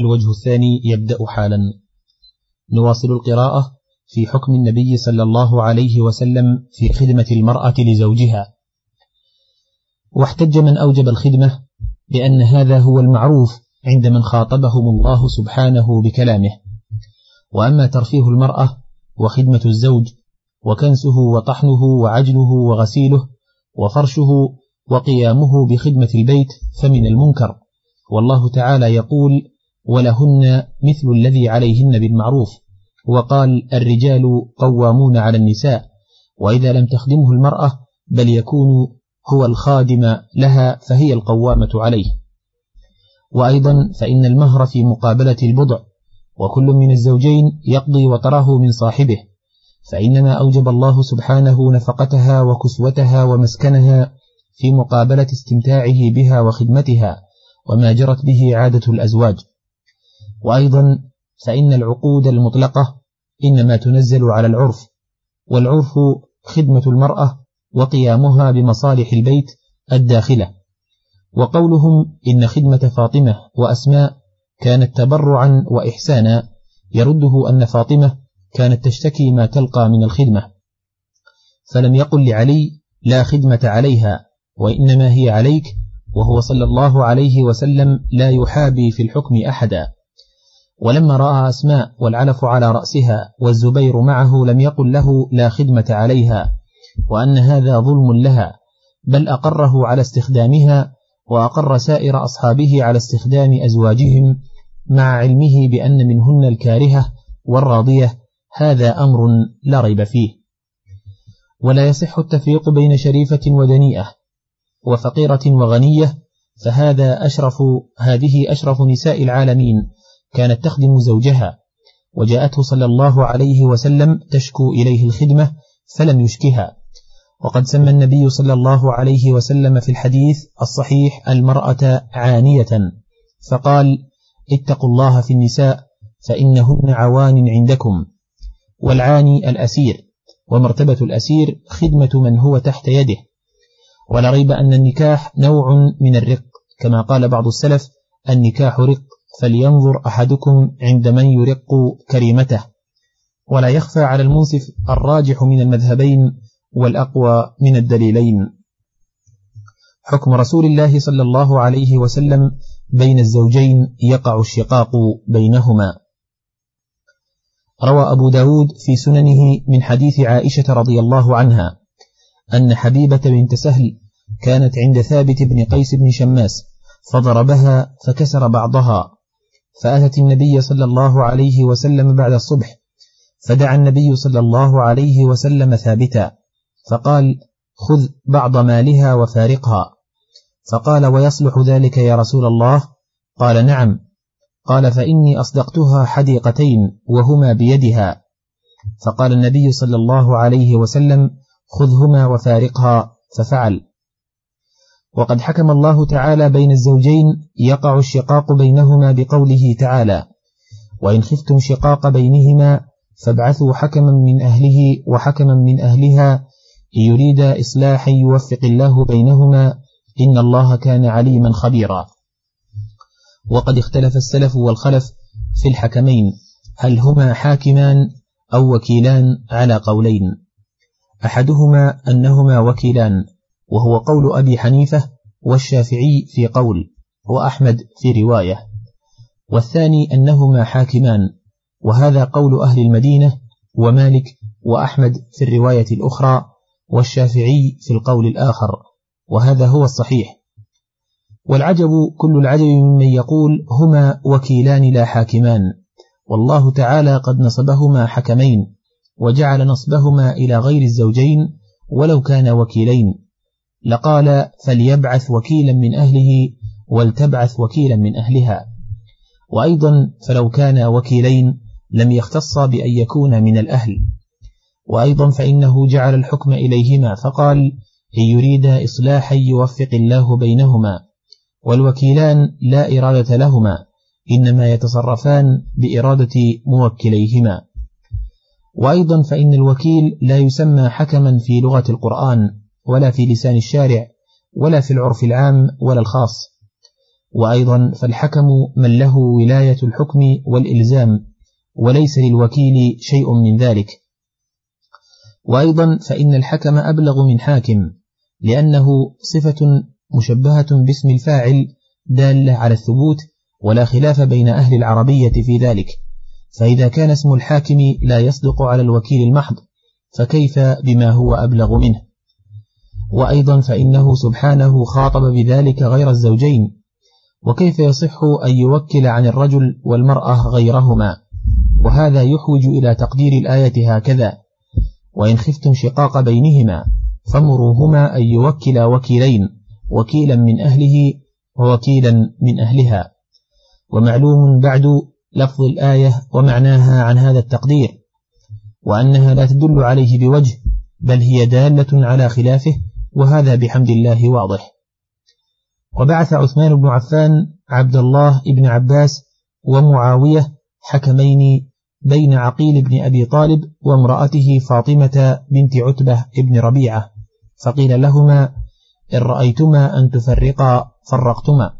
الوجه الثاني يبدأ حالا. نواصل القراءة في حكم النبي صلى الله عليه وسلم في خدمة المرأة لزوجها. واحتج من أوجب الخدمة بأن هذا هو المعروف عند من خاطبهم الله سبحانه بكلامه. وأما ترفيه المرأة وخدمة الزوج وكنسه وطحنه وعجله وغسيله وفرشه وقيامه بخدمة البيت فمن المنكر. والله تعالى يقول ولهن مثل الذي عليهن بالمعروف. وقال الرجال قوامون على النساء وإذا لم تخدمه المرأة بل يكون هو الخادم لها فهي القوامة عليه. وأيضا فإن المهر في مقابلة البضع وكل من الزوجين يقضي وطره من صاحبه. فإنما أوجب الله سبحانه نفقتها وكسوتها ومسكنها في مقابلة استمتاعه بها وخدمتها وما جرت به عادة الأزواج. وأيضا فإن العقود المطلقة إنما تنزل على العرف والعرف خدمة المرأة وقيامها بمصالح البيت الداخلة. وقولهم إن خدمة فاطمة وأسماء كانت تبرعا وإحسانا يرده أن فاطمة كانت تشتكي ما تلقى من الخدمة. فلم يقل لعلي لا خدمة عليها وإنما هي عليك وهو صلى الله عليه وسلم لا يحابي في الحكم أحدا. ولما رأى أسماء والعلف على رأسها والزبير معه لم يقل له لا خدمة عليها وأن هذا ظلم لها بل أقره على استخدامها وأقر سائر أصحابه على استخدام أزواجهم مع علمه بأن منهن الكارهة والراضية هذا أمر لا ريب فيه. ولا يصح التفريق بين شريفة ودنيئة وفقيرة وغنية فهذا أشرف هذه أشرف نساء العالمين كانت تخدم زوجها وجاءته صلى الله عليه وسلم تشكو إليه الخدمة فلم يشكها. وقد سمى النبي صلى الله عليه وسلم في الحديث الصحيح المرأة عانية فقال اتقوا الله في النساء فإنهن عوان عندكم. والعاني الأسير ومرتبة الأسير خدمة من هو تحت يده. ولا ريب أن النكاح نوع من الرق كما قال بعض السلف النكاح رق. فلينظر أحدكم عند من يرق كريمته. ولا يخفى على المنصف الراجح من المذهبين والأقوى من الدليلين. حكم رسول الله صلى الله عليه وسلم بين الزوجين يقع الشقاق بينهما. روى أبو داود في سننه من حديث عائشة رضي الله عنها أن حبيبة بنت سهل كانت عند ثابت بن قيس بن شماس فضربها فكسر بعضها. فأتت النبي صلى الله عليه وسلم بعد الصبح فدعا النبي صلى الله عليه وسلم ثابتا فقال خذ بعض مالها وفارقها. فقال ويصلح ذلك يا رسول الله؟ قال نعم. قال فإني أصدقتها حديقتين وهما بيدها. فقال النبي صلى الله عليه وسلم خذهما وفارقها. ففعل. وقد حكم الله تعالى بين الزوجين يقع الشقاق بينهما بقوله تعالى وإن خفتم شقاق بينهما فابعثوا حكما من أهله وحكما من أهلها يريد إصلاحا يوفق الله بينهما إن الله كان عليما خبيرا وقد اختلف السلف والخلف في الحكمين هل هما حاكمان أو وكيلان على قولين؟ أحدهما أنهما وكيلان وهو قول أبي حنيفة والشافعي في قول وأحمد في رواية. والثاني أنهما حاكمان وهذا قول أهل المدينة ومالك وأحمد في الرواية الأخرى والشافعي في القول الآخر وهذا هو الصحيح. والعجب كل العجب ممن يقول هما وكيلان لا حاكمان والله تعالى قد نصبهما حكمين وجعل نصبهما إلى غير الزوجين ولو كان وكيلين. لقال فليبعث وكيلا من أهله ولتبعث وكيلا من أهلها. وأيضا فلو كان وكيلين لم يختص بأن يكون من الأهل. وأيضا فإنه جعل الحكم إليهما فقال إن يريد إصلاحا يوفق الله بينهما والوكيلان لا إرادة لهما إنما يتصرفان بإرادة موكليهما. وأيضا فإن الوكيل لا يسمى حكما في لغة القرآن ولا في لسان الشارع ولا في العرف العام ولا الخاص. وأيضا فالحكم من له ولاية الحكم والإلزام وليس للوكيل شيء من ذلك. وأيضا فإن الحكم أبلغ من حاكم لأنه صفة مشبهة باسم الفاعل دالة على الثبوت ولا خلاف بين أهل العربية في ذلك. فإذا كان اسم الحاكم لا يصدق على الوكيل المحض فكيف بما هو أبلغ منه؟ وأيضا فإنه سبحانه خاطب بذلك غير الزوجين. وكيف يصح أن يوكل عن الرجل والمرأة غيرهما؟ وهذا يحوج إلى تقدير الآية هكذا وإن خفتم شقاق بينهما فمروهما أن يوكلا وكيلين وكيلا من أهله ووكيلا من أهلها. ومعلوم بعد لفظ الآية ومعناها عن هذا التقدير وأنها لا تدل عليه بوجه بل هي دالة على خلافه وهذا بحمد الله واضح. وبعث عثمان بن عفان عبد الله بن عباس ومعاوية حكمين بين عقيل بن أبي طالب وامرأته فاطمة بنت عتبة بن ربيعة فقيل لهما إن رأيتما أن تفرقا فرقتما.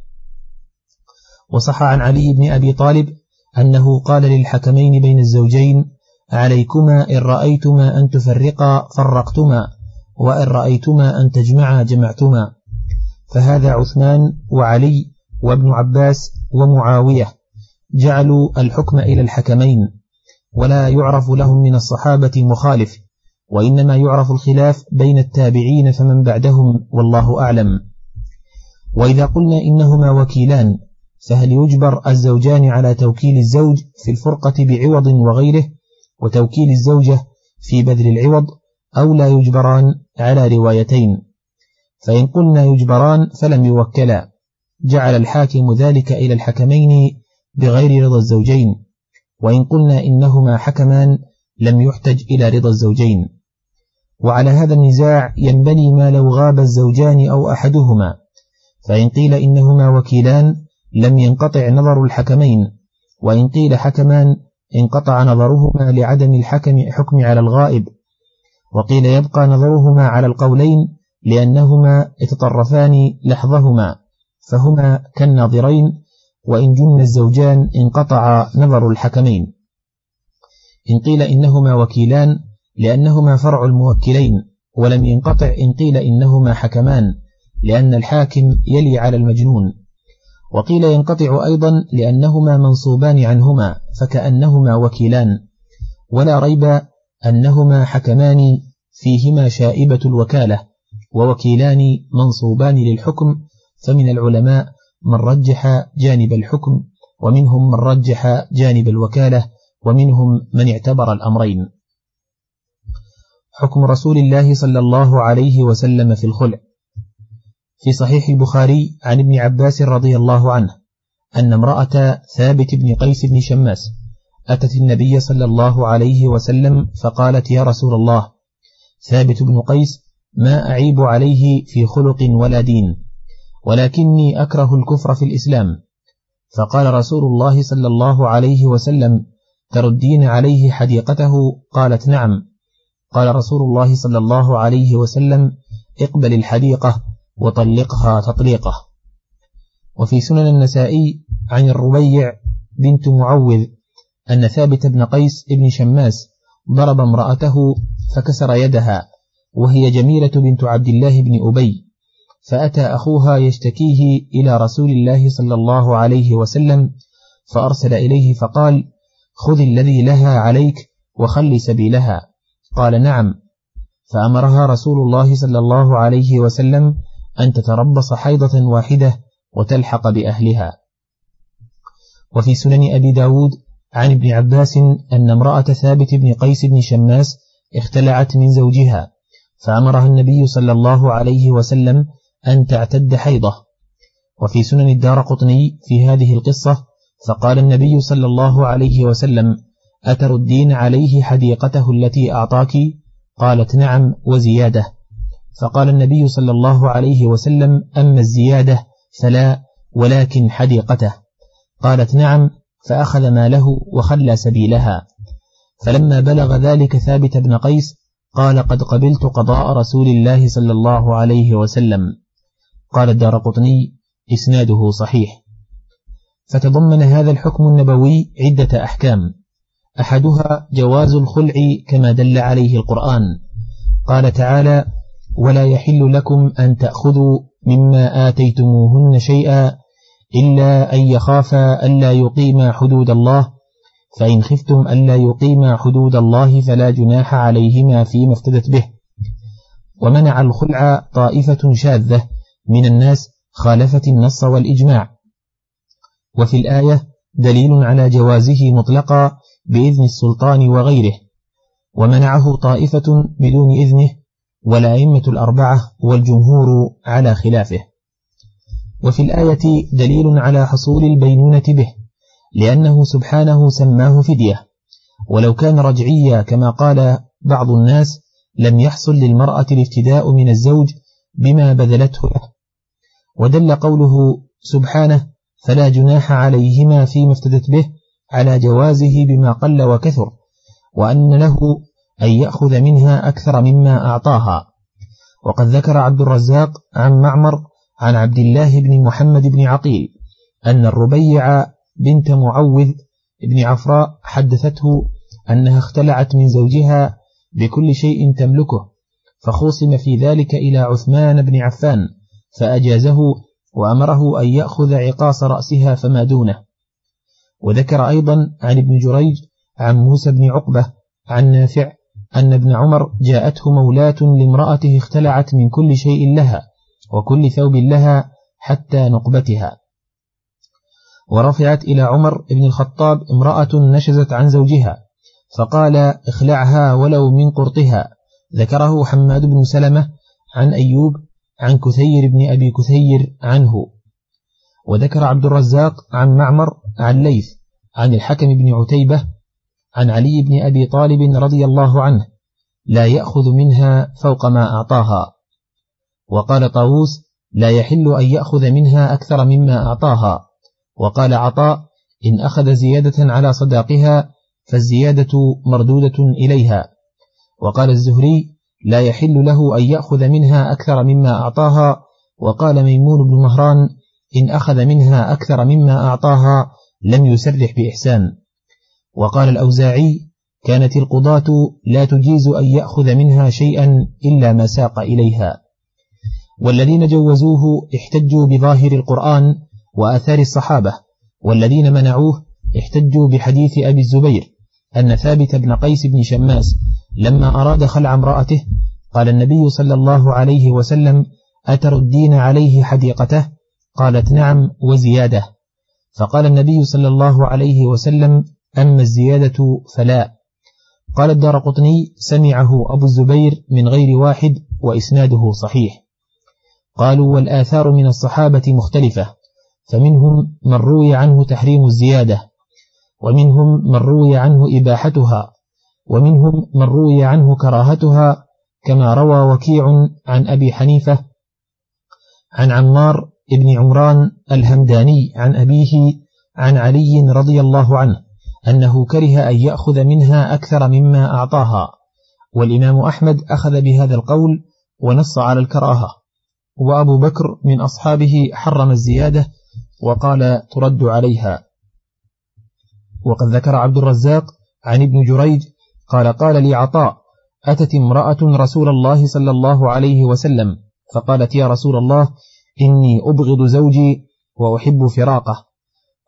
وصح عن علي بن أبي طالب أنه قال للحكمين بين الزوجين عليكما إن رأيتما أن تفرقا فرقتما. وإن رأيتما أن تجمعا جمعتما. فهذا عثمان وعلي وابن عباس ومعاوية جعلوا الحكم إلى الحكمين ولا يعرف لهم من الصحابة مخالف وإنما يعرف الخلاف بين التابعين فمن بعدهم والله أعلم. وإذا قلنا إنهما وكيلان فهل يجبر الزوجان على توكيل الزوج في الفرقة بعوض وغيره وتوكيل الزوجة في بذل العوض أو لا يجبران؟ على روايتين. فإن قلنا يجبران فلم يوكلا. جعل الحاكم ذلك إلى الحكمين بغير رضا الزوجين. وإن قلنا إنهما حكمان لم يحتج إلى رضا الزوجين. وعلى هذا النزاع ينبني ما لو غاب الزوجان أو أحدهما. فإن قيل إنهما وكيلان لم ينقطع نظر الحكمين. وإن قيل حكمان انقطع نظرهما لعدم الحكم حكم على الغائب. وقيل يبقى نظرهما على القولين لأنهما يتطرفان لحظهما فهما كالناظرين وإن جن الزوجان انقطع نظر الحكمين. إن قيل إنهما وكيلان لأنهما فرع الموكلين ولم ينقطع إن قيل إنهما حكمان لأن الحاكم يلي على المجنون. وقيل ينقطع أيضا لأنهما منصوبان عنهما فكأنهما وكيلان ولا ريب أنهما حكمان فيهما شائبة الوكالة ووكيلان منصوبان للحكم فمن العلماء من رجح جانب الحكم ومنهم من رجح جانب الوكالة ومنهم من اعتبر الأمرين. حكم رسول الله صلى الله عليه وسلم في الخلع. في صحيح البخاري عن ابن عباس رضي الله عنه أن امرأة ثابت بن قيس بن شماس أتت النبي صلى الله عليه وسلم فقالت يا رسول الله ثابت بن قيس ما أعيب عليه في خلق ولا دين ولكني أكره الكفر في الإسلام. فقال رسول الله صلى الله عليه وسلم تردين عليه حديقته؟ قالت نعم. قال رسول الله صلى الله عليه وسلم اقبل الحديقة وطلقها تطليقة. وفي سنن النسائي عن الربيع بنت معوذ أن ثابت بن قيس بن شماس ضرب امرأته فكسر يدها وهي جميلة بنت عبد الله بن أبي فأتى أخوها يشتكيه إلى رسول الله صلى الله عليه وسلم فأرسل إليه فقال خذ الذي لها عليك وخل سبيلها. قال نعم. فأمرها رسول الله صلى الله عليه وسلم أن تتربص حيضة واحدة وتلحق بأهلها. وفي سنن أبي داود عن ابن عباس أن امرأة ثابت بن قيس بن شماس اختلعت من زوجها فأمرها النبي صلى الله عليه وسلم أن تعتد حيضة. وفي سنن الدار قطني في هذه القصة فقال النبي صلى الله عليه وسلم أتردين عليه حديقته التي أعطاك؟ قالت نعم وزيادة. فقال النبي صلى الله عليه وسلم أما الزيادة فلا ولكن حديقته. قالت نعم فأخذ ماله وخلى سبيلها. فلما بلغ ذلك ثابت بن قيس قال قد قبلت قضاء رسول الله صلى الله عليه وسلم. قال الدار قطني إسناده صحيح. فتضمن هذا الحكم النبوي عدة أحكام. أحدها جواز الخلع كما دل عليه القرآن. قال تعالى ولا يحل لكم أن تأخذوا مما آتيتموهن شيئا إلا أن يخافا ألا يقيما حدود الله فإن خفتم ألا يقيما حدود الله فلا جناح عليهما فيما افتدت به. ومنع الخلع طائفة شاذة من الناس خالفت النص والإجماع. وفي الآية دليل على جوازه مطلقا بإذن السلطان وغيره. ومنعه طائفة بدون إذنه والأئمة الأربعة والجمهور على خلافه. وفي الآية دليل على حصول البينونة به لأنه سبحانه سماه فدية. ولو كان رجعيا كما قال بعض الناس لم يحصل للمرأة الافتداء من الزوج بما بذلته. له ودل قوله سبحانه فلا جناح عليهما فيما افتدت به على جوازه بما قل وكثر وأن له أن يأخذ منها أكثر مما أعطاها. وقد ذكر عبد الرزاق عن معمر عن عبد الله بن محمد بن عقيل أن الربيع بنت معوذ بن عفراء حدثته أنها اختلعت من زوجها بكل شيء تملكه فخوصم في ذلك إلى عثمان بن عفان فأجازه وأمره أن يأخذ عقاص رأسها فما دونه. وذكر أيضا عن ابن جريج عن موسى بن عقبة عن نافع أن ابن عمر جاءته مولاة لامرأته اختلعت من كل شيء لها وكل ثوب لها حتى نقبتها. ورفعت إلى عمر بن الخطاب امرأة نشزت عن زوجها فقال اخلعها ولو من قرطها ذكره حماد بن سلمة عن أيوب عن كثير بن أبي كثير عنه. وذكر عبد الرزاق عن معمر عن ليث عن الحكم بن عتيبة عن علي بن أبي طالب رضي الله عنه لا يأخذ منها فوق ما أعطاها. وقال طاووس لا يحل أن يأخذ منها أكثر مما أعطاها. وقال عطاء إن أخذ زيادة على صداقها فالزيادة مردودة إليها. وقال الزهري لا يحل له أن يأخذ منها أكثر مما أعطاها. وقال ميمون بن مهران إن أخذ منها أكثر مما أعطاها لم يسرح بإحسان. وقال الأوزاعي كانت القضاة لا تجيز أن يأخذ منها شيئا إلا ما ساق إليها. والذين جوزوه احتجوا بظاهر القرآن وآثار الصحابة والذين منعوه احتجوا بحديث أبي الزبير أن ثابت بن قيس بن شماس لما أراد خلع امرأته قال النبي صلى الله عليه وسلم أتردين عليه حديقته؟ قالت نعم وزيادة. فقال النبي صلى الله عليه وسلم أما الزيادة فلا. قال الدار قطني سمعه أبو الزبير من غير واحد وإسناده صحيح. قالوا والآثار من الصحابة مختلفة فمنهم من روي عنه تحريم الزيادة ومنهم من روي عنه إباحتها ومنهم من روي عنه كراهتها كما روى وكيع عن أبي حنيفة عن عمار بن عمران الهمداني عن أبيه عن علي رضي الله عنه أنه كره أن يأخذ منها أكثر مما أعطاها والإمام أحمد أخذ بهذا القول ونص على الكراهة. وأبو بكر من أصحابه حرم الزيادة وقال ترد عليها. وقد ذكر عبد الرزاق عن ابن جريج قال قال لي عطاء أتت امرأة رسول الله صلى الله عليه وسلم فقالت يا رسول الله إني أبغض زوجي وأحب فراقه.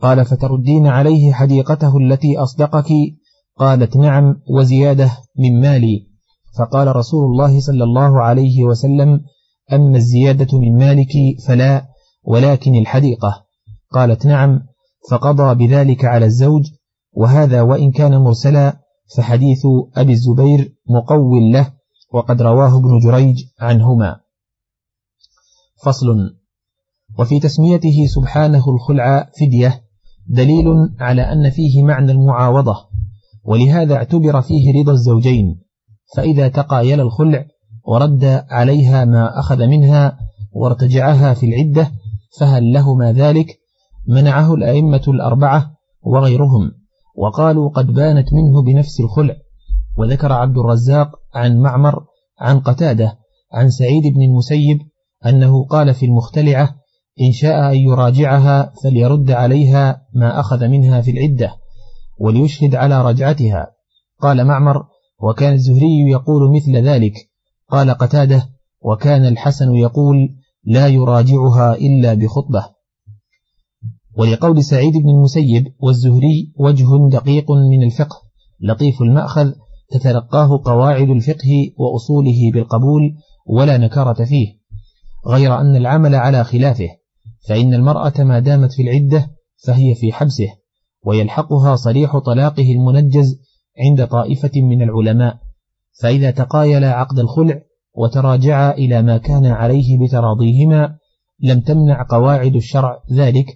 قال فتردين عليه حديقته التي أصدقك؟ قالت نعم وزيادة من مالي. فقال رسول الله صلى الله عليه وسلم أما الزيادة من مالك فلا ولكن الحديقة. قالت نعم فقضى بذلك على الزوج وهذا وإن كان مرسلا فحديث أبي الزبير مقول له وقد رواه ابن جريج عنهما. فصل. وفي تسميته سبحانه الخلع فدية دليل على أن فيه معنى المعاوضة ولهذا اعتبر فيه رضا الزوجين فإذا تقايل الخلع ورد عليها ما أخذ منها وارتجعها في العدة فهل لهما ذلك؟ منعه الأئمة الأربعة وغيرهم وقالوا قد بانت منه بنفس الخلع. وذكر عبد الرزاق عن معمر عن قتادة عن سعيد بن المسيب أنه قال في المختلعة إن شاء أن يراجعها فليرد عليها ما أخذ منها في العدة وليشهد على رجعتها قال معمر وكان الزهري يقول مثل ذلك قال قتادة وكان الحسن يقول لا يراجعها إلا بخطبة. ولقول سعيد بن المسيب والزهري وجه دقيق من الفقه لطيف المأخذ تتلقاه قواعد الفقه وأصوله بالقبول ولا نكارة فيه غير أن العمل على خلافه فإن المرأة ما دامت في العدة فهي في حبسه ويلحقها صريح طلاقه المنجز عند طائفة من العلماء. فإذا تقايل عقد الخلع وتراجعا إلى ما كان عليه بتراضيهما لم تمنع قواعد الشرع ذلك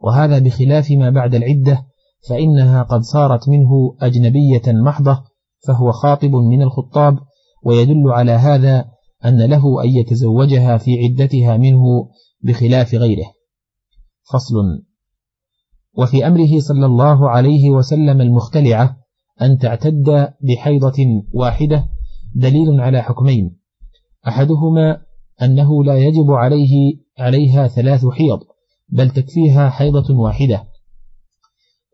وهذا بخلاف ما بعد العدة فإنها قد صارت منه أجنبية محضة فهو خاطب من الخطاب ويدل على هذا أن له أن يتزوجها في عدتها منه بخلاف غيره. فصل. وفي أمره صلى الله عليه وسلم المختلعة أن تعتد بحيضة واحدة دليل على حكمين. أحدهما أنه لا يجب عليه عليها ثلاث حيض بل تكفيها حيضة واحدة.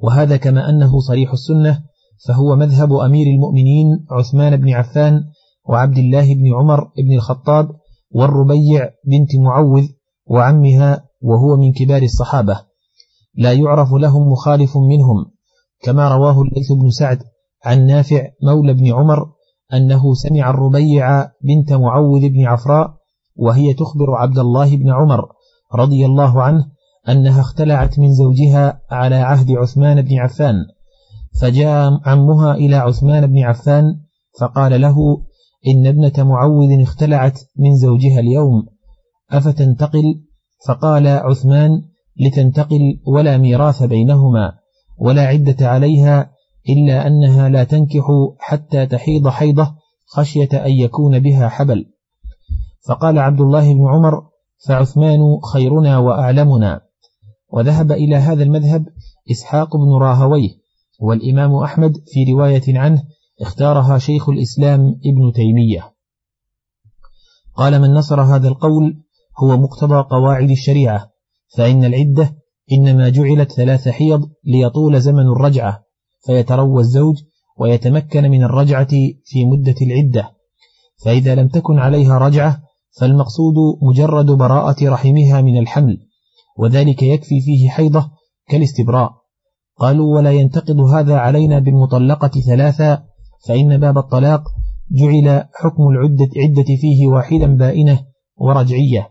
وهذا كما أنه صريح السنة فهو مذهب أمير المؤمنين عثمان بن عفان وعبد الله بن عمر بن الخطاب والربيع بنت معوذ وعمها وهو من كبار الصحابة. لا يعرف لهم مخالف منهم كما رواه الليث بن سعد. عن نافع مولى بن عمر أنه سمع الربيع بنت معوذ بن عفراء وهي تخبر عبد الله بن عمر رضي الله عنه أنها اختلعت من زوجها على عهد عثمان بن عفان فجاء عمها إلى عثمان بن عفان فقال له إن ابنة معوذ اختلعت من زوجها اليوم أفتنتقل؟ فقال عثمان لتنتقل ولا ميراث بينهما ولا عدة عليها إلا أنها لا تنكح حتى تحيض حيضة خشية أن يكون بها حبل. فقال عبد الله بن عمر فعثمان خيرنا وأعلمنا. وذهب إلى هذا المذهب إسحاق بن راهويه والإمام أحمد في رواية عنه اختارها شيخ الإسلام ابن تيمية. قال من نصر هذا القول هو مقتضى قواعد الشريعة فإن العدة إنما جعلت ثلاث حيض ليطول زمن الرجعة. فيتروى الزوج ويتمكن من الرجعة في مدة العدة. فإذا لم تكن عليها رجعة فالمقصود مجرد براءة رحمها من الحمل وذلك يكفي فيه حيضة كالاستبراء. قالوا ولا ينتقد هذا علينا بالمطلقة ثلاثا فإن باب الطلاق جعل حكم العدة عدة فيه واحدا بائنة ورجعية.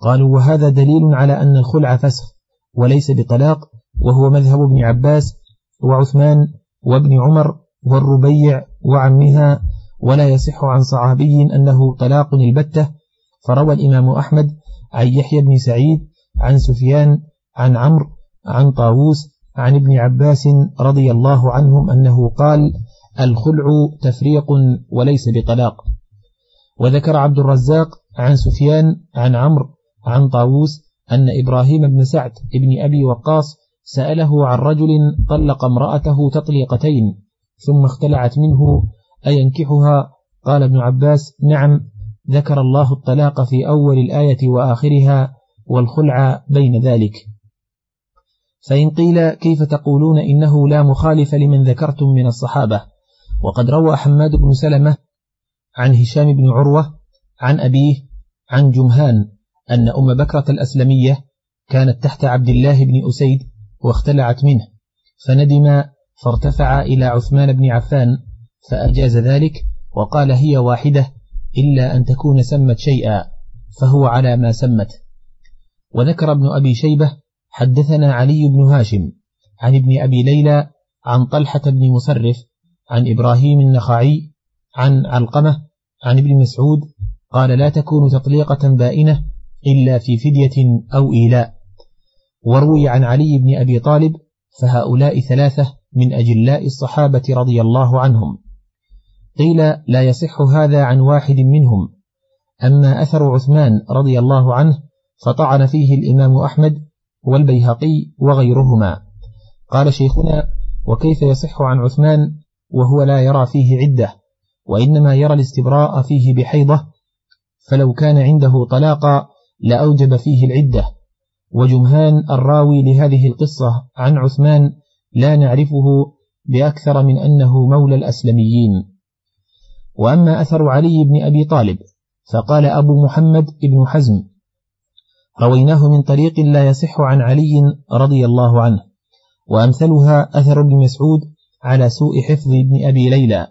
قالوا وهذا دليل على أن الخلع فسخ وليس بطلاق وهو مذهب ابن عباس وعثمان وابن عمر والربيع وعمها ولا يصح عن صحابي أنه طلاق البتة. فروى الإمام أحمد عن يحيى بن سعيد عن سفيان عن عمرو عن طاووس عن ابن عباس رضي الله عنهم أنه قال الخلع تفريق وليس بطلاق. وذكر عبد الرزاق عن سفيان عن عمرو عن طاووس أن إبراهيم بن سعد ابن أبي وقاص سأله عن رجل طلق امرأته تطليقتين ثم اختلعت منه أينكحها؟ قال ابن عباس نعم ذكر الله الطلاق في أول الآية وآخرها والخلع بين ذلك. فإن قيل كيف تقولون إنه لا مخالف لمن ذكرتم من الصحابة؟ وقد روى حماد بن سلمة عن هشام بن عروة عن أبيه عن جمهان أن أم بكرة الأسلمية كانت تحت عبد الله بن أسيد واختلعت منه. فندم فارتفع إلى عثمان بن عفان فأجاز ذلك وقال هي واحدة إلا أن تكون سمت شيئا فهو على ما سمت. وذكر ابن أبي شيبة حدثنا علي بن هاشم عن ابن أبي ليلى عن طلحة بن مصرف عن إبراهيم النخعي عن علقمة عن ابن مسعود قال لا تكون تطليقة بائنة إلا في فدية أو إيلاء. وروي عن علي بن أبي طالب فهؤلاء ثلاثة من أجلاء الصحابة رضي الله عنهم. قيل لا يصح هذا عن واحد منهم. أما أثر عثمان رضي الله عنه فطعن فيه الإمام أحمد والبيهقي وغيرهما. قال شيخنا وكيف يصح عن عثمان وهو لا يرى فيه عدة؟ وإنما يرى الاستبراء فيه بحيضة فلو كان عنده طلاقا لأوجب فيه العدة. وجمهان الراوي لهذه القصة عن عثمان لا نعرفه بأكثر من أنه مولى الأسلميين. وأما أثر علي بن أبي طالب فقال أبو محمد بن حزم رويناه من طريق لا يصح عن علي رضي الله عنه وأمثلها أثر ابن مسعود على سوء حفظ ابن أبي ليلى.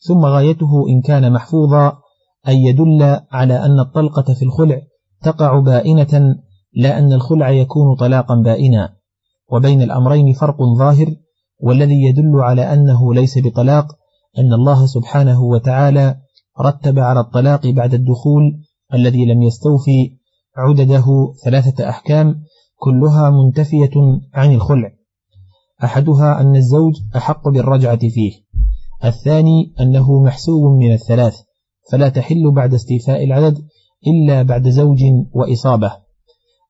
ثم غايته إن كان محفوظا أن يدل على أن الطلقة في الخلع تقع بائنة لا أن الخلع يكون طلاقا بائنا وبين الأمرين فرق ظاهر والذي يدل على أنه ليس بطلاق أن الله سبحانه وتعالى رتب على الطلاق بعد الدخول الذي لم يستوفي عدده ثلاثة أحكام كلها منتفية عن الخلع. أحدها أن الزوج أحق بالرجعة فيه. الثاني أنه محسوب من الثلاث فلا تحل بعد استيفاء العدد إلا بعد زوج وإصابة.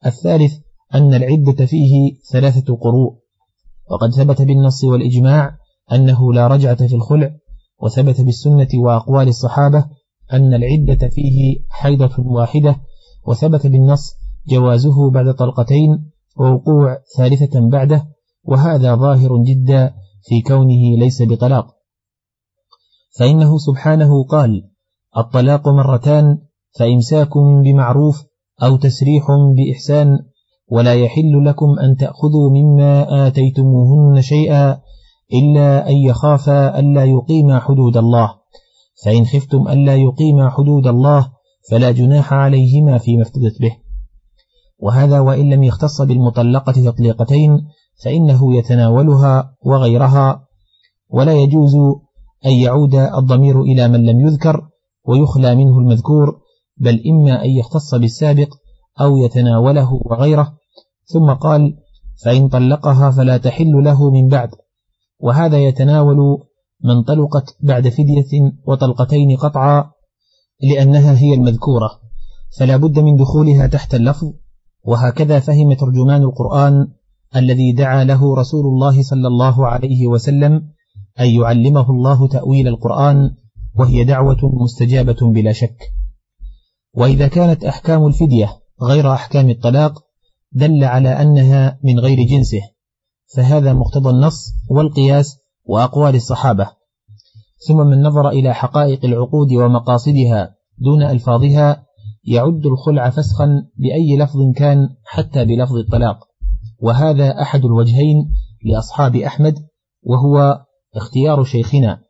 الثالث أن العدة فيه ثلاثة قروء. وقد ثبت بالنص والإجماع أنه لا رجعة في الخلع وثبت بالسنة وأقوال الصحابة أن العدة فيه حيضة واحدة وثبت بالنص جوازه بعد طلقتين ووقوع ثالثة بعده وهذا ظاهر جدا في كونه ليس بطلاق. فإنه سبحانه قال الطلاق مرتان فإمساك بمعروف أو تسريح بإحسان ولا يحل لكم أن تأخذوا مما آتيتموهن شيئا إلا أن يخافا ألا يقيما حدود الله. فإن خفتم ألا يقيما حدود الله فلا جناح عليهما فيما افتدت به. وهذا وإن لم يختص بالمطلقة تطليقتين فإنه يتناولها وغيرها ولا يجوز أن يعود الضمير إلى من لم يذكر ويخلى منه المذكور بل إما أن يختص بالسابق أو يتناوله وغيره. ثم قال فإن طلقها فلا تحل له من بعد. وهذا يتناول من طلقت بعد فدية وطلقتين قطعا لأنها هي المذكورة. فلا بد من دخولها تحت اللفظ. وهكذا فهم ترجمان القرآن الذي دعا له رسول الله صلى الله عليه وسلم أن يعلمه الله تأويل القرآن وهي دعوة مستجابة بلا شك. وإذا كانت أحكام الفدية غير أحكام الطلاق دل على أنها من غير جنسه فهذا مقتضى النص والقياس وأقوال الصحابة. ثم من نظر إلى حقائق العقود ومقاصدها دون ألفاظها يعد الخلع فسخا بأي لفظ كان حتى بلفظ الطلاق. وهذا أحد الوجهين لأصحاب أحمد وهو اختيار شيخنا.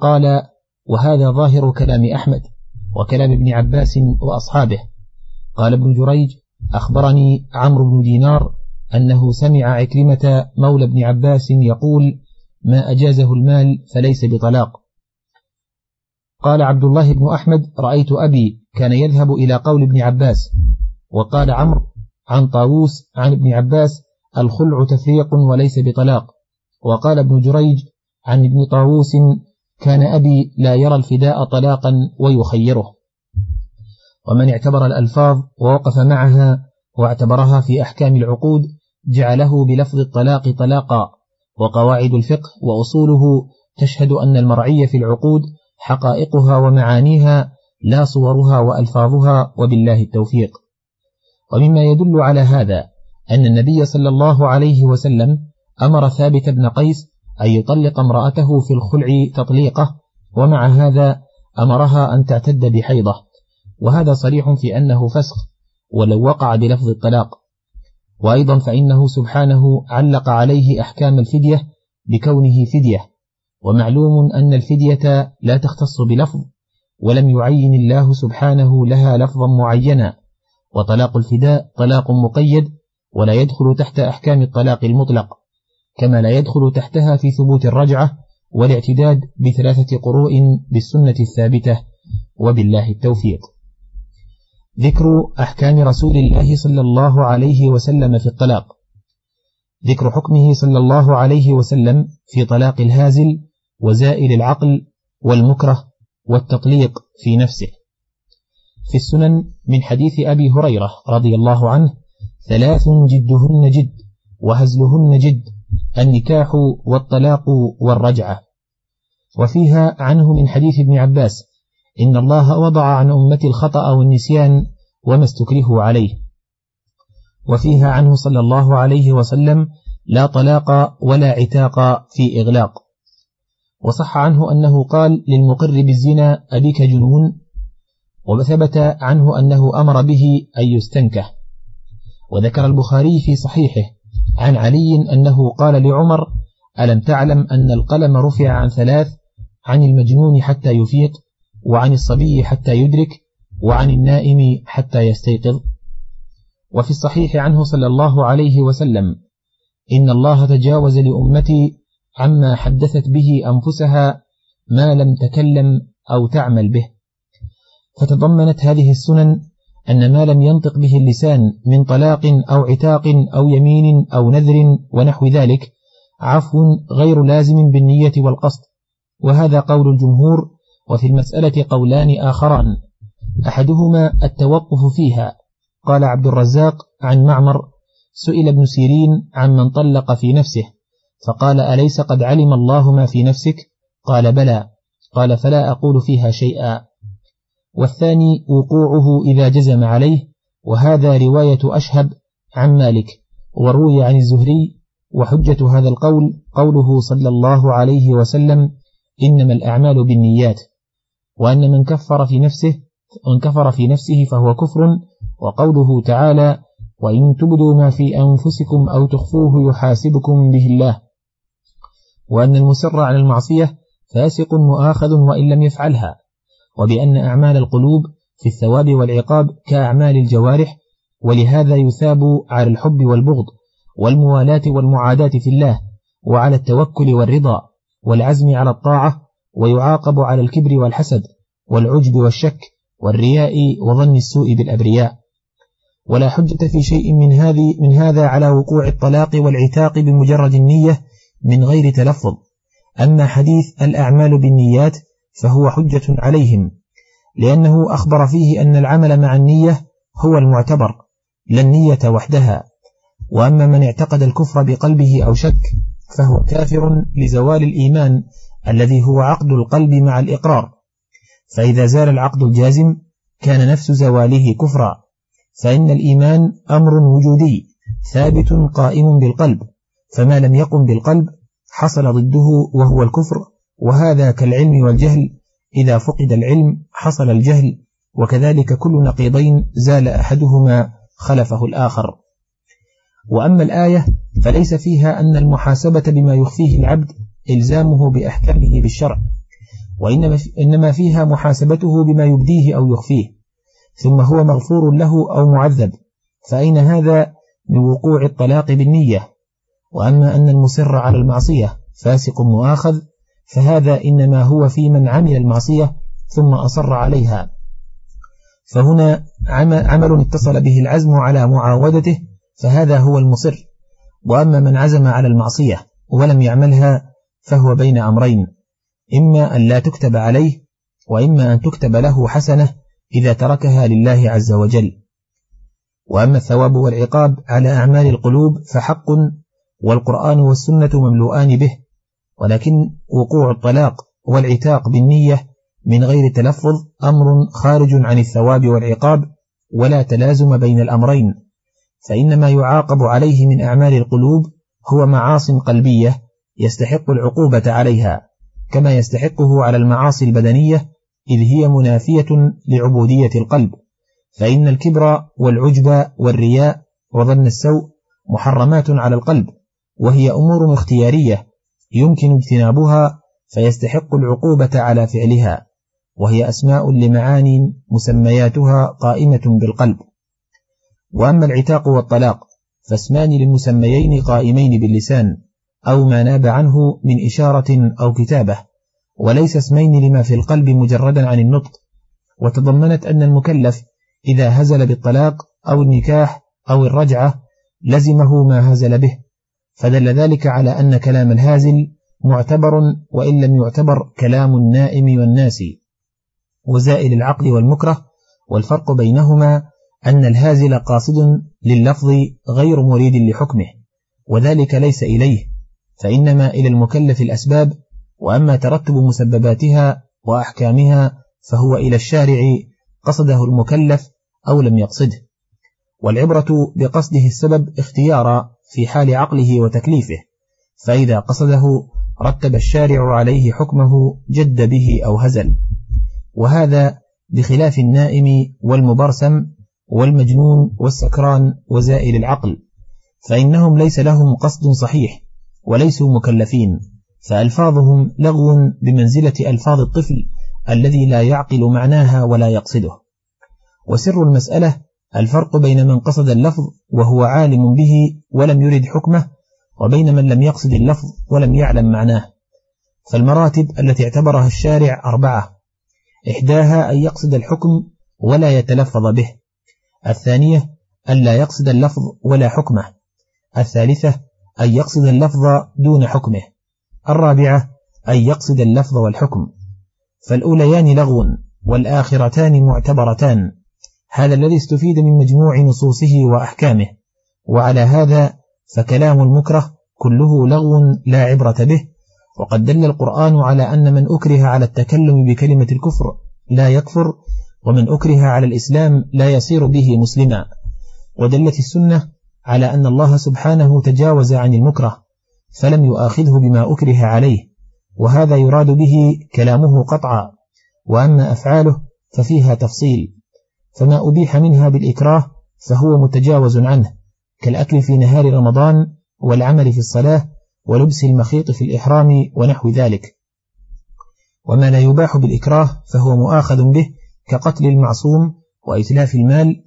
قال وهذا ظاهر كلام أحمد. وكلام ابن عباس وأصحابه. قال ابن جريج أخبرني عمرو بن دينار أنه سمع عكرمة مولى ابن عباس يقول ما أجازه المال فليس بطلاق. قال عبد الله بن أحمد رأيت أبي كان يذهب إلى قول ابن عباس. وقال عمرو عن طاووس عن ابن عباس الخلع تفريق وليس بطلاق. وقال ابن جريج عن ابن طاووس كان أبي لا يرى الفداء طلاقا ويخيره. ومن اعتبر الألفاظ ووقف معها واعتبرها في أحكام العقود جعله بلفظ الطلاق طلاقا وقواعد الفقه وأصوله تشهد أن المرعي في العقود حقائقها ومعانيها لا صورها وألفاظها وبالله التوفيق. ومما يدل على هذا أن النبي صلى الله عليه وسلم أمر ثابت بن قيس أن يطلق امرأته في الخلع تطليقه ومع هذا أمرها أن تعتد بحيضة. وهذا صريح في أنه فسخ ولو وقع بلفظ الطلاق. وأيضا فإنه سبحانه علق عليه أحكام الفدية بكونه فدية. ومعلوم أن الفدية لا تختص بلفظ ولم يعين الله سبحانه لها لفظا معينا. وطلاق الفداء طلاق مقيد ولا يدخل تحت أحكام الطلاق المطلق. كما لا يدخل تحتها في ثبوت الرجعة والاعتداد بثلاثة قروء بالسنة الثابتة وبالله التوفيق. ذكر أحكام رسول الله صلى الله عليه وسلم في الطلاق. ذكر حكمه صلى الله عليه وسلم في طلاق الهازل وزائل العقل والمكره والتطليق في نفسه. في السنن من حديث أبي هريرة رضي الله عنه ثلاث جدهن جد وهزلهن جد النكاح والطلاق والرجعة. وفيها عنه من حديث ابن عباس إن الله وضع عن أمتي الخطأ والنسيان وما استكرهوا عليه. وفيها عنه صلى الله عليه وسلم لا طلاق ولا عتاق في إغلاق. وصح عنه أنه قال للمقر بالزنا أبيك جنون؟ وثبت عنه أنه أمر به أن يستنكه. وذكر البخاري في صحيحه عن علي أنه قال لعمر ألم تعلم أن القلم رفع عن ثلاث عن المجنون حتى يفيق وعن الصبي حتى يدرك وعن النائم حتى يستيقظ؟ وفي الصحيح عنه صلى الله عليه وسلم إن الله تجاوز لأمتي عما حدثت به أنفسها ما لم تكلم أو تعمل به. فتضمنت هذه السنن أن ما لم ينطق به اللسان من طلاق أو عتاق أو يمين أو نذر ونحو ذلك عفو غير لازم بالنية والقصد. وهذا قول الجمهور وفي المسألة قولان آخران. أحدهما التوقف فيها. قال عبد الرزاق عن معمر سئل ابن سيرين عن من طلق في نفسه فقال أليس قد علم الله ما في نفسك؟ قال بلى. قال فلا أقول فيها شيئا. والثاني وقوعه إذا جزم عليه وهذا رواية أشهب عن مالك وروي عن الزهري وحجة هذا القول قوله صلى الله عليه وسلم إنما الأعمال بالنيات وأن من كفر في نفسه من كفر في نفسه فهو كفر وقوله تعالى وإن تبدوا ما في أنفسكم أو تخفوه يحاسبكم به الله وأن المسر على المعصية فاسق مؤاخذ وإن لم يفعلها. وبأن أعمال القلوب في الثواب والعقاب كأعمال الجوارح ولهذا يثاب على الحب والبغض والموالاة والمعاداة في الله وعلى التوكل والرضا والعزم على الطاعة ويعاقب على الكبر والحسد والعجب والشك والرياء وظن السوء بالأبرياء. ولا حجة في شيء من هذه من هذا على وقوع الطلاق والعتاق بمجرد النية من غير تلفظ. أما حديث الأعمال بالنيات فهو حجة عليهم لأنه أخبر فيه أن العمل مع النية هو المعتبر لا النية وحدها. وأما من اعتقد الكفر بقلبه أو شك فهو كافر لزوال الإيمان الذي هو عقد القلب مع الإقرار. فإذا زال العقد الجازم كان نفس زواله كفرا. فإن الإيمان أمر وجودي ثابت قائم بالقلب. فما لم يقم بالقلب حصل ضده وهو الكفر وهذا كالعلم والجهل. إذا فقد العلم حصل الجهل وكذلك كل نقيضين زال أحدهما خلفه الآخر. وأما الآية فليس فيها أن المحاسبة بما يخفيه العبد إلزامه بأحكامه بالشرع وإنما إنما فيها محاسبته بما يبديه أو يخفيه ثم هو مغفور له أو معذب. فأين هذا؟ من وقوع الطلاق بالنية. وأما أن المصر على المعصية فاسق مؤاخذ فهذا إنما هو في من عمل المعصية ثم أصر عليها. فهنا عمل اتصل به العزم على معاودته فهذا هو المصر. وأما من عزم على المعصية ولم يعملها فهو بين أمرين إما أن لا تكتب عليه وإما أن تكتب له حسنة إذا تركها لله عز وجل. وأما الثواب والعقاب على أعمال القلوب فحق والقرآن والسنة مملوءان به. ولكن وقوع الطلاق والعتاق بالنية من غير تلفظ أمر خارج عن الثواب والعقاب ولا تلازم بين الأمرين فإن ما يعاقب عليه من أعمال القلوب هو معاص قلبية يستحق العقوبة عليها كما يستحقه على المعاصي البدنية إذ هي منافية لعبودية القلب فإن الكبر والعجب والرياء وظن السوء محرمات على القلب وهي أمور اختيارية يمكن اجتنابها فيستحق العقوبة على فعلها وهي أسماء لمعاني مسمياتها قائمة بالقلب. وأما العتاق والطلاق فاسمان للمسميين قائمين باللسان أو ما ناب عنه من إشارة أو كتابة وليس اسمين لما في القلب مجردا عن النطق. وتضمنت أن المكلف إذا هزل بالطلاق أو النكاح أو الرجعة لزمه ما هزل به. فدل ذلك على أن كلام الهازل معتبر وإن لم يعتبر كلام النائم والناس وزائل العقل والمكره والفرق بينهما أن الهازل قاصد لللفظ غير مريد لحكمه وذلك ليس إليه فإنما إلى المكلف الأسباب وأما ترتب مسبباتها وأحكامها فهو إلى الشارع قصده المكلف أو لم يقصده. والعبرة بقصده السبب اختيارا في حال عقله وتكليفه فإذا قصده رتب الشارع عليه حكمه جد به أو هزل. وهذا بخلاف النائم والمبرسم والمجنون والسكران وزائل العقل فإنهم ليس لهم قصد صحيح وليسوا مكلفين فألفاظهم لغو بمنزلة ألفاظ الطفل الذي لا يعقل معناها ولا يقصده. وسر المسألة الفرق بين من قصد اللفظ وهو عالم به ولم يرد حكمه وبين من لم يقصد اللفظ ولم يعلم معناه. فالمراتب التي اعتبرها الشارع أربعة إحداها أن يقصد الحكم ولا يتلفظ به. الثانية أن لا يقصد اللفظ ولا حكمه. الثالثة أن يقصد اللفظ دون حكمه. الرابعة أن يقصد اللفظ والحكم. فالأوليان لغو والآخرتان معتبرتان. هذا الذي استفيد من مجموع نصوصه وأحكامه. وعلى هذا فكلام المكره كله لغو لا عبرة به. وقد دل القرآن على أن من أكره على التكلم بكلمة الكفر لا يكفر ومن أكره على الإسلام لا يصير به مسلما. ودلت السنة على أن الله سبحانه تجاوز عن المكره فلم يؤاخذه بما أكره عليه. وهذا يراد به كلامه قطعا. وأما أفعاله ففيها تفصيل. فما أبيح منها بالإكراه فهو متجاوز عنه كالأكل في نهار رمضان والعمل في الصلاة ولبس المخيط في الإحرام ونحو ذلك. وما لا يباح بالإكراه فهو مؤاخذ به كقتل المعصوم وإتلاف المال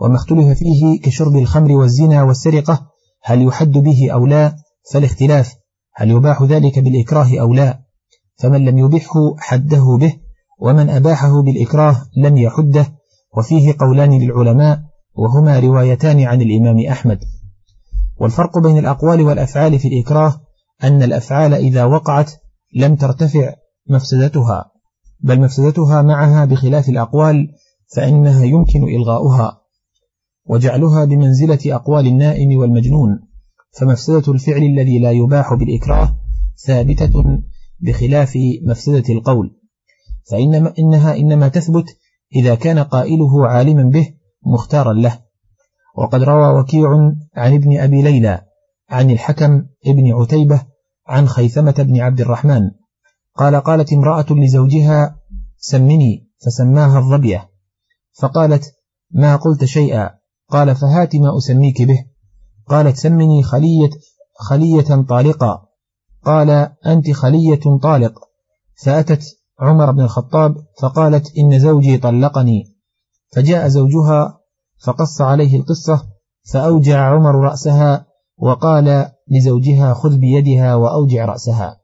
وما اختلف فيه كشرب الخمر والزنا والسرقة هل يحد به أو لا فالاختلاف هل يباح ذلك بالإكراه أو لا؟ فمن لم يبحه حده به ومن أباحه بالإكراه لم يحده وفيه قولان للعلماء وهما روايتان عن الإمام أحمد. والفرق بين الأقوال والأفعال في الإكراه أن الأفعال إذا وقعت لم ترتفع مفسدتها بل مفسدتها معها بخلاف الأقوال فإنها يمكن إلغاؤها. وجعلها بمنزلة أقوال النائم والمجنون فمفسدة الفعل الذي لا يباح بالإكراه ثابتة بخلاف مفسدة القول. فإنما إنها إنما تثبت إذا كان قائله عالما به مختارا له. وقد روى وكيع عن ابن أبي ليلى عن الحكم ابن عتيبة عن خيثمة بن عبد الرحمن. قال قالت امرأة لزوجها سمني فسماها الظبية. فقالت ما قلت شيئا قال فهات ما أسميك به قالت سمني خلية خلية طالقة قال أنت خلية طالق فأتت عمر بن الخطاب فقالت إن زوجي طلقني. فجاء زوجها فقص عليه القصة فأوجع عمر رأسها وقال لزوجها خذ بيدها وأوجع رأسها.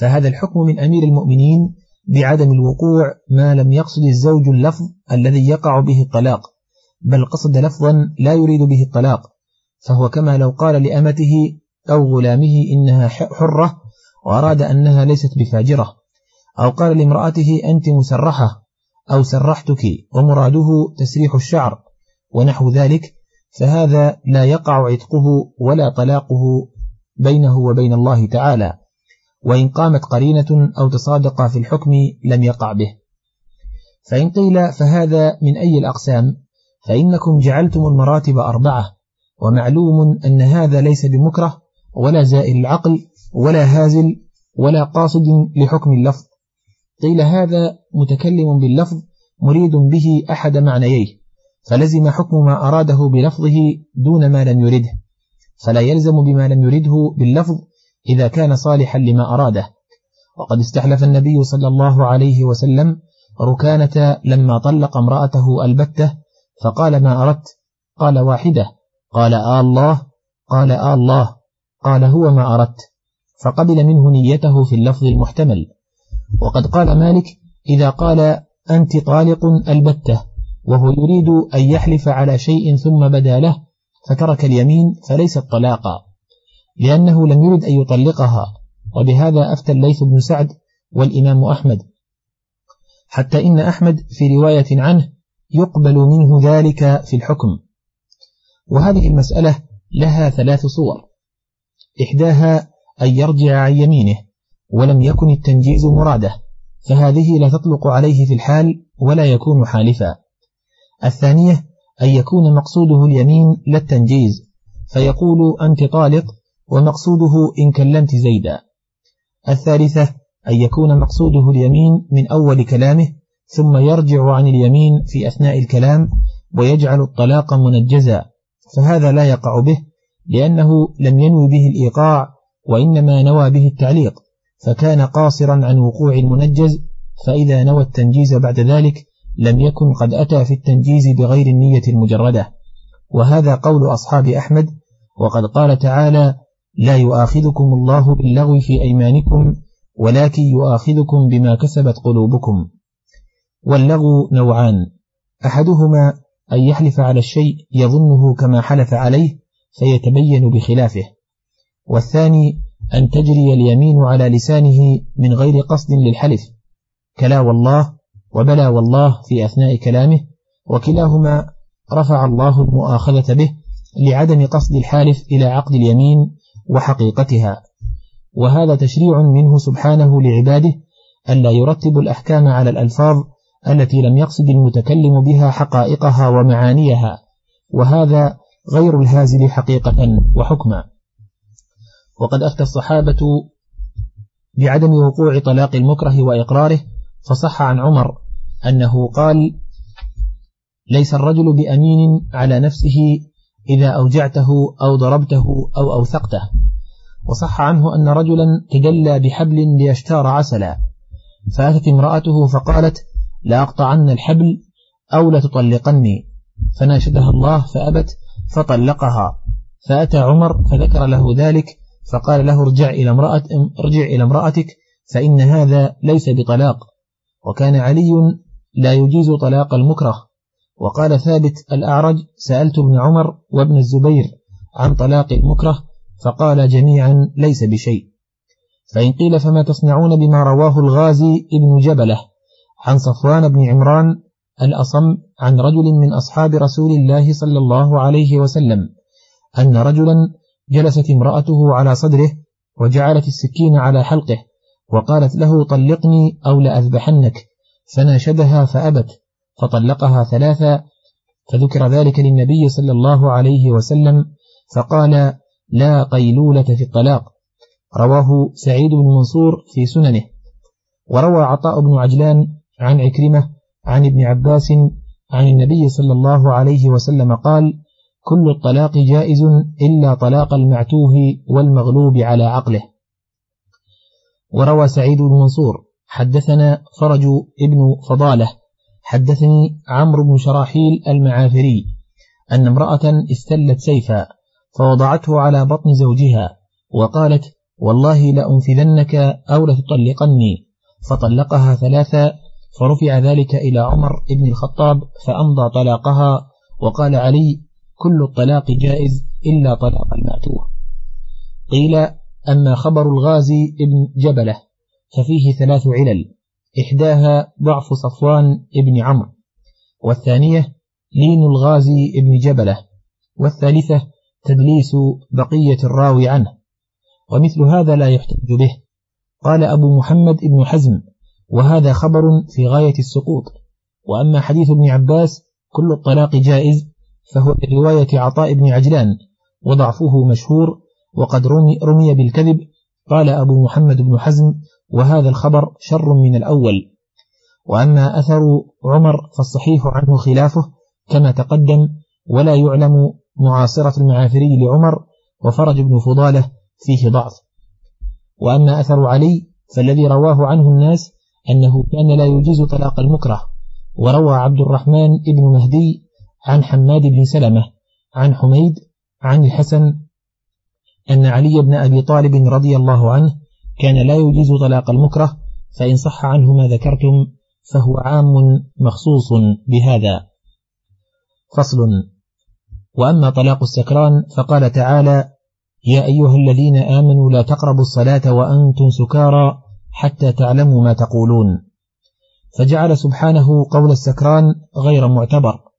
فهذا الحكم من أمير المؤمنين بعدم الوقوع ما لم يقصد الزوج اللفظ الذي يقع به الطلاق بل قصد لفظا لا يريد به الطلاق فهو كما لو قال لأمته أو غلامه إنها حرة وأراد أنها ليست بفاجرة. أو قال لامرأته أنت مسرحة أو سرحتك ومراده تسريح الشعر ونحو ذلك فهذا لا يقع عتقه ولا طلاقه بينه وبين الله تعالى. وإن قامت قرينة أو تصادق في الحكم لم يقع به. فإن قيل فهذا من أي الأقسام فإنكم جعلتم المراتب أربعة ومعلوم أن هذا ليس بمكره ولا زائل العقل ولا هازل ولا قاصد لحكم اللفظ. قيل هذا متكلم باللفظ مريد به أحد معنييه فلزم حكم ما أراده بلفظه دون ما لم يرده فلا يلزم بما لم يرده باللفظ إذا كان صالحا لما أراده. وقد استحلف النبي صلى الله عليه وسلم ركانة لما طلق امرأته البتة فقال ما أردت؟ قال واحدة. قال آه الله. قال آه الله. قال هو ما أردت. فقبل منه نيته في اللفظ المحتمل. وقد قال مالك إذا قال أنت طالق البتة وهو يريد أن يحلف على شيء ثم بدا له فترك اليمين فليست طلاقا لأنه لم يرد أن يطلقها وبهذا أفتى الليث بن سعد والإمام أحمد. حتى إن أحمد في رواية عنه يقبل منه ذلك في الحكم. وهذه المسألة لها ثلاث صور. إحداها أن يرجع عن يمينه. ولم يكن التنجيز مراده فهذه لا تطلق عليه في الحال ولا يكون حالفا. الثانية أن يكون مقصوده اليمين لا التنجيز فيقول أنت طالق ومقصوده إن كلمت زيدا. الثالثة أن يكون مقصوده اليمين من أول كلامه ثم يرجع عن اليمين في أثناء الكلام ويجعل الطلاق منجزا. فهذا لا يقع به لأنه لم ينوي به الإيقاع وإنما نوى به التعليق. فكان قاصرا عن وقوع المنجز فإذا نوى التنجيز بعد ذلك لم يكن قد أتى في التنجيز بغير النية المجردة. وهذا قول أصحاب أحمد وقد قال تعالى لا يؤاخذكم الله باللغو في أيمانكم ولكن يؤاخذكم بما كسبت قلوبكم. واللغو نوعان أحدهما أن يحلف على الشيء يظنه كما حلف عليه فيتبين بخلافه. والثاني أن تجري اليمين على لسانه من غير قصد للحلف. كلا والله وبلا والله في أثناء كلامه وكلاهما رفع الله المؤاخذة به لعدم قصد الحالف إلى عقد اليمين وحقيقتها. وهذا تشريع منه سبحانه لعباده ألا يرتب الأحكام على الألفاظ التي لم يقصد المتكلم بها حقائقها ومعانيها وهذا غير الهازل حقيقة وحكما. وقد أفتى الصحابة بعدم وقوع طلاق المكره وإقراره فصح عن عمر أنه قال ليس الرجل بأمين على نفسه إذا أوجعته أو ضربته أو أوثقته وصح عنه أن رجلا تدلى بحبل ليشتار عسلا فأتت امرأته فقالت لأقطعن الحبل أو لتطلقني فناشدها الله فأبت فطلقها فأتى عمر فذكر له ذلك فقال له ارجع إلى, امرأة ارجع إلى امرأتك فإن هذا ليس بطلاق. وكان علي لا يجيز طلاق المكره. وقال ثابت الأعرج سألت ابن عمر وابن الزبير عن طلاق المكره فقال جميعا ليس بشيء. فإن قيل فما تصنعون بما رواه الغازي ابن جبلة عن صفوان بن عمران الأصم عن رجل من أصحاب رسول الله صلى الله عليه وسلم أن رجلا جلست امرأته على صدره وجعلت السكين على حلقه وقالت له طلقني أو لأذبحنك. فناشدها فأبت فطلقها ثلاثا فذكر ذلك للنبي صلى الله عليه وسلم فقال لا قيلولة في الطلاق رواه سعيد بن منصور في سننه. وروى عطاء بن عجلان عن عكرمة عن ابن عباس عن النبي صلى الله عليه وسلم قال كل الطلاق جائز إلا طلاق المعتوه والمغلوب على عقله. وروى سعيد بن منصور حدثنا فرج ابن فضالة حدثني عمرو بن شراحيل المعافري أن امرأة استلت سيفا فوضعته على بطن زوجها وقالت والله لأنفذنك أو لتطلقني فطلقها ثلاثا فرفع ذلك إلى عمر بن الخطاب فأمضى طلاقها وقال علي كل الطلاق جائز إلا طلاق المعتوه قيل أما خبر الغازي ابن جبلة ففيه ثلاث علل إحداها ضعف صفوان ابن عمرو والثانية لين الغازي ابن جبلة والثالثة تدليس بقية الراوي عنه ومثل هذا لا يحتج به. قال أبو محمد ابن حزم وهذا خبر في غاية السقوط وأما حديث ابن عباس كل الطلاق جائز فهو برواية عطاء بن عجلان وضعفه مشهور وقد رمي, رمي بالكذب قال أبو محمد بن حزم وهذا الخبر شر من الأول. وأما أثر عمر فالصحيح عنه خلافه كما تقدم ولا يعلم معاصرة المعافري لعمر وفرج بن فضالة فيه ضعف. وأما أثر علي فالذي رواه عنه الناس أنه كان لا يجيز طلاق المكره وروى عبد الرحمن بن مهدي عن حماد بن سلمة عن حميد عن الحسن أن علي بن أبي طالب رضي الله عنه كان لا يجيز طلاق المكره فإن صح عنه ما ذكرتم فهو عام مخصوص بهذا. فصل. وأما طلاق السكران فقال تعالى يا أيها الذين آمنوا لا تقربوا الصلاة وأنتم سكارى حتى تعلموا ما تقولون. فجعل سبحانه قول السكران غير معتبر.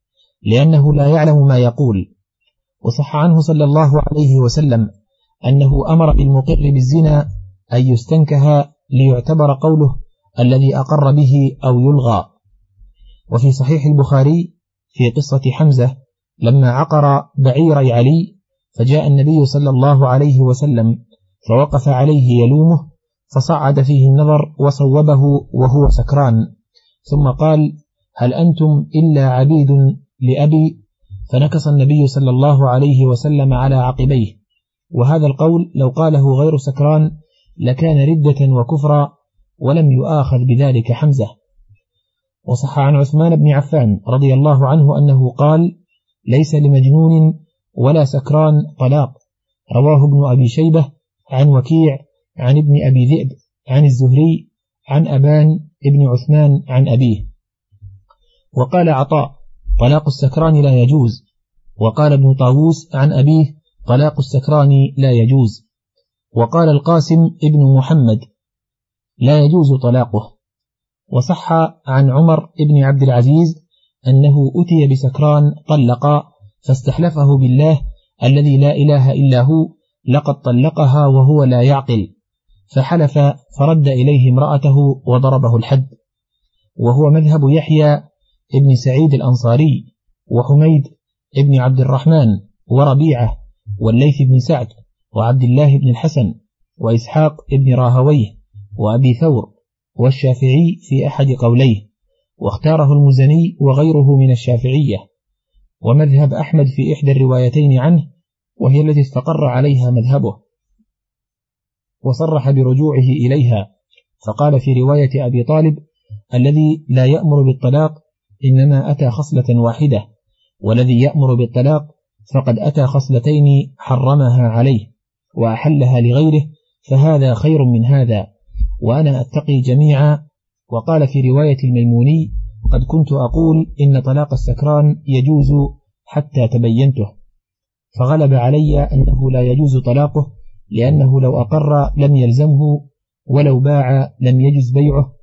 لأنه لا يعلم ما يقول. وصح عنه صلى الله عليه وسلم أنه أمر بالمقر بالزنا أن يستنكه ليعتبر قوله الذي أقر به أو يلغى. وفي صحيح البخاري في قصة حمزة لما عقر بعيري علي فجاء النبي صلى الله عليه وسلم فوقف عليه يلومه فصعد فيه النظر وصوبه وهو سكران. ثم قال هل أنتم إلا عبيد لأبي فنكص النبي صلى الله عليه وسلم على عقبيه. وهذا القول لو قاله غير سكران لكان ردة وكفرا ولم يؤاخذ بذلك حمزة. وصح عن عثمان بن عفان رضي الله عنه أنه قال ليس لمجنون ولا سكران طلاق رواه ابن أبي شيبة عن وكيع عن ابن أبي ذئب عن الزهري عن أبان ابن عثمان عن أبيه. وقال عطاء طلاق السكران لا يجوز. وقال ابن طاووس عن أبيه طلاق السكران لا يجوز. وقال القاسم ابن محمد لا يجوز طلاقه. وصح عن عمر ابن عبد العزيز أنه أتي بسكران طلق فاستحلفه بالله الذي لا إله إلا هو لقد طلقها وهو لا يعقل. فحلف فرد إليه امرأته وضربه الحد. وهو مذهب يحيى ابن سعيد الأنصاري وحميد ابن عبد الرحمن وربيعة والليث بن سعد وعبد الله بن الحسن وإسحاق ابن راهويه وأبي ثور والشافعي في أحد قوليه واختاره المزني وغيره من الشافعية. ومذهب أحمد في إحدى الروايتين عنه وهي التي استقر عليها مذهبه. وصرح برجوعه إليها فقال في رواية أبي طالب الذي لا يأمر بالطلاق إنما أتى خصلة واحدة والذي يأمر بالطلاق فقد أتى خصلتين حرمها عليه وأحلها لغيره فهذا خير من هذا. وأنا أتقي جميعا. وقال في رواية الميموني قد كنت أقول إن طلاق السكران يجوز حتى تبينته فغلب علي أنه لا يجوز طلاقه لأنه لو أقر لم يلزمه ولو باع لم يجز بيعه.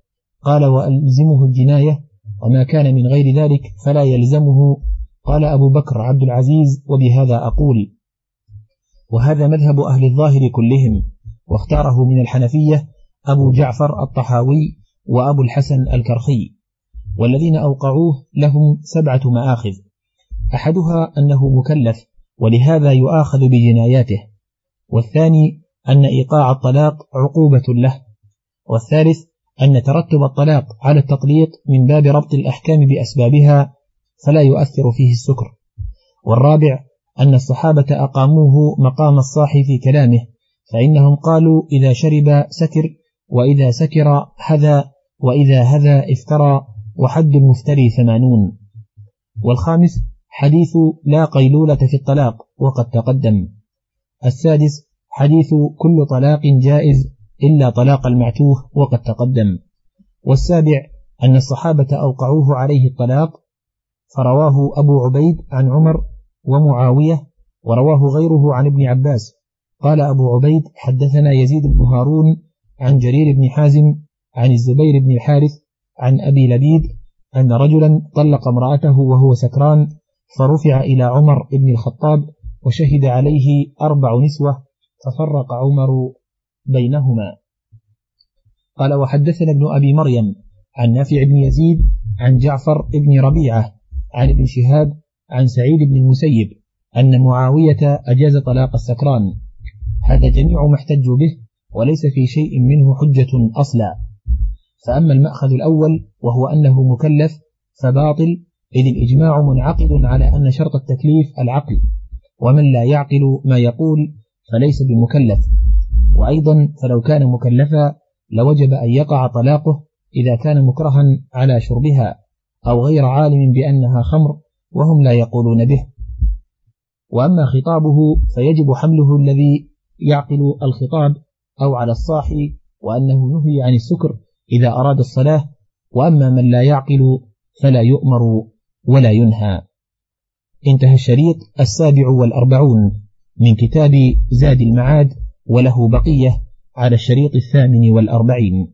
قال وألزمه الجناية وما كان من غير ذلك فلا يلزمه. قال أبو بكر عبد العزيز وبهذا أقول وهذا مذهب أهل الظاهر كلهم واختاره من الحنفية أبو جعفر الطحاوي وأبو الحسن الكرخي والذين أوقعوه لهم سبعة مآخذ. أحدها أنه مكلف ولهذا يؤاخذ بجناياته. والثاني أن إيقاع الطلاق عقوبة له. والثالث أن ترتب الطلاق على التطليق من باب ربط الأحكام بأسبابها فلا يؤثر فيه السكر. والرابع أن الصحابة أقاموه مقام الصاحي في كلامه فإنهم قالوا إذا شرب سكر وإذا سكر هذا وإذا هذا افترى وحد المفتري ثمانون. والخامس حديث لا قيلولة في الطلاق وقد تقدم. السادس حديث كل طلاق جائز إلا طلاق المعتوه وقد تقدم. والسابع أن الصحابة أوقعوه عليه الطلاق فرواه أبو عبيد عن عمر ومعاوية ورواه غيره عن ابن عباس. قال أبو عبيد حدثنا يزيد بن هارون عن جرير بن حازم عن الزبير بن الحارث عن أبي لبيد أن رجلا طلق امرأته وهو سكران فرفع إلى عمر بن الخطاب وشهد عليه أربع نسوة ففرق عمر بينهما. قال وحدثنا ابن أبي مريم عن نافع بن يزيد عن جعفر بن ربيعة عن ابن شهاب عن سعيد بن المسيب أن معاوية أجاز طلاق السكران. هذا جميع ما احتج به وليس في شيء منه حجة أصلا. فأما المأخذ الأول وهو أنه مكلف فباطل إذ الإجماع منعقد على أن شرط التكليف العقل ومن لا يعقل ما يقول فليس بمكلف. وأيضا فلو كان مكلفا لوجب أن يقع طلاقه إذا كان مكرها على شربها أو غير عالم بأنها خمر وهم لا يقولون به. وأما خطابه فيجب حمله الذي يعقل الخطاب أو على الصاحي وأنه نهي عن السكر إذا أراد الصلاة وأما من لا يعقل فلا يؤمر ولا ينهى. انتهى الشريط السابع والأربعون من كتاب زاد المعاد وله بقية على الشريط الثامن والأربعين.